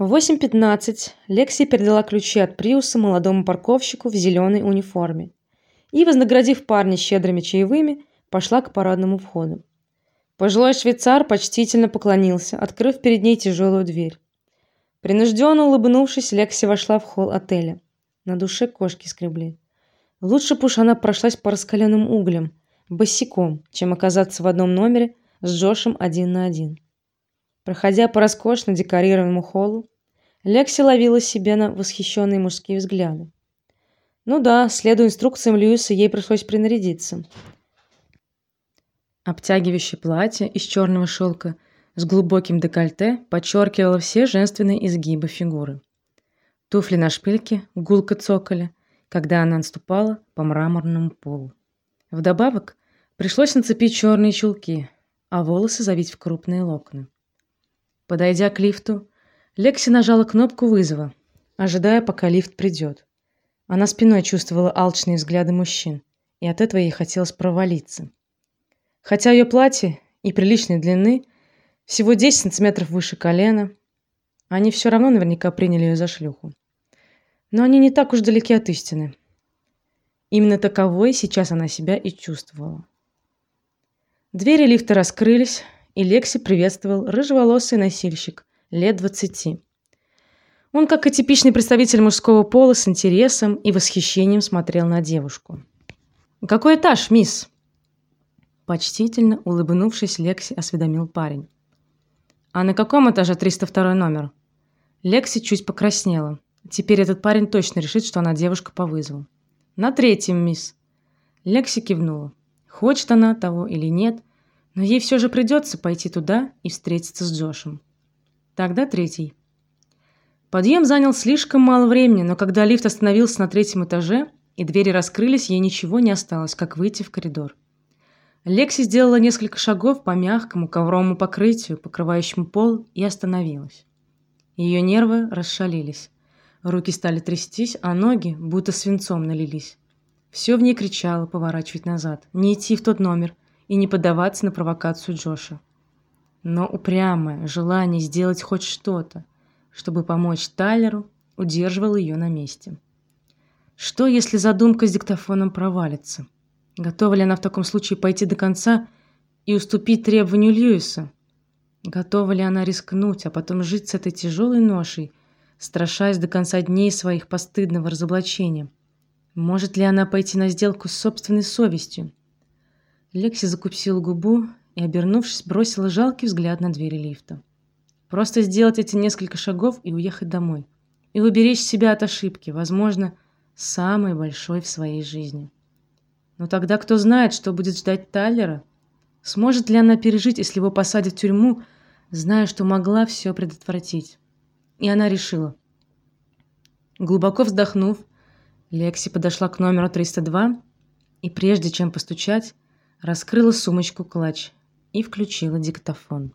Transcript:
В 8:15 Лекси передала ключи от Приуса молодому парковщику в зеленой униформе и, вознаградив парня щедрыми чаевыми, пошла к парадному входу. Пожилой швейцар почтительно поклонился, открыв перед ней тяжелую дверь. Принужденно улыбнувшись, Лекси вошла в холл отеля. На душе кошки скребли. Лучше б уж она прошлась по раскаленным углям, босиком, чем оказаться в одном номере с Джошем один на один. Проходя по роскошно декорированному холлу, Лекси ловила себя на восхищенные мужские взгляды. Ну да, следуя инструкциям Льюиса, ей пришлось принарядиться. Обтягивающее платье из черного шелка с глубоким декольте подчеркивало все женственные изгибы фигуры. Туфли на шпильке гулко цокали, когда она наступала по мраморному полу. Вдобавок, пришлось нацепить черные чулки, а волосы завить в крупные локоны. Подойдя к лифту, Лекси нажала кнопку вызова, ожидая, пока лифт придет. Она спиной чувствовала алчные взгляды мужчин, и от этого ей хотелось провалиться. Хотя ее платье и приличной длины, всего 10 сантиметров выше колена, они все равно наверняка приняли ее за шлюху. Но они не так уж далеки от истины. Именно таковой сейчас она себя и чувствовала. Двери лифта раскрылись, и Лекси приветствовал рыжеволосый носильщик лет двадцати. Он, как и типичный представитель мужского пола, с интересом и восхищением смотрел на девушку. "Какой этаж, мисс?" почтительно улыбнувшись, Лекси осведомил парень. "А на каком этаже 302 номер?" Лекси чуть покраснела. Теперь этот парень точно решит, что она девушка по вызову. На третьем, мисс. Лекси кивнула. Хочет она того или нет, но ей все же придется пойти туда и встретиться с Джошем. Тогда третий. Подъем занял слишком мало времени, но когда лифт остановился на третьем этаже и двери раскрылись, ей ничего не осталось, как выйти в коридор. Лекси сделала несколько шагов по мягкому ковровому покрытию, покрывающему пол, и остановилась. Ее нервы расшалились. Руки стали трястись, а ноги будто свинцом налились. Все в ней кричало поворачивать назад, не идти в тот номер и не поддаваться на провокацию Джоша. Но упрямое желание сделать хоть что-то, чтобы помочь Тайлеру, удерживало ее на месте. Что, если задумка с диктофоном провалится? Готова ли она в таком случае пойти до конца и уступить требованию Льюиса? Готова ли она рискнуть, а потом жить с этой тяжелой ношей, страшась до конца дней своих постыдного разоблачения. Может ли она пойти на сделку с собственной совестью? Лекси закусила губу и, обернувшись, бросила жалкий взгляд на двери лифта. Просто сделать эти несколько шагов и уехать домой. И уберечь себя от ошибки, возможно, самой большой в своей жизни. Но тогда кто знает, что будет ждать Тайлера? Сможет ли она пережить, если его посадят в тюрьму, зная, что могла все предотвратить? И она решила. Глубоко вздохнув, Лекси подошла к номеру 302 и прежде чем постучать, раскрыла сумочку клатч и включила диктофон.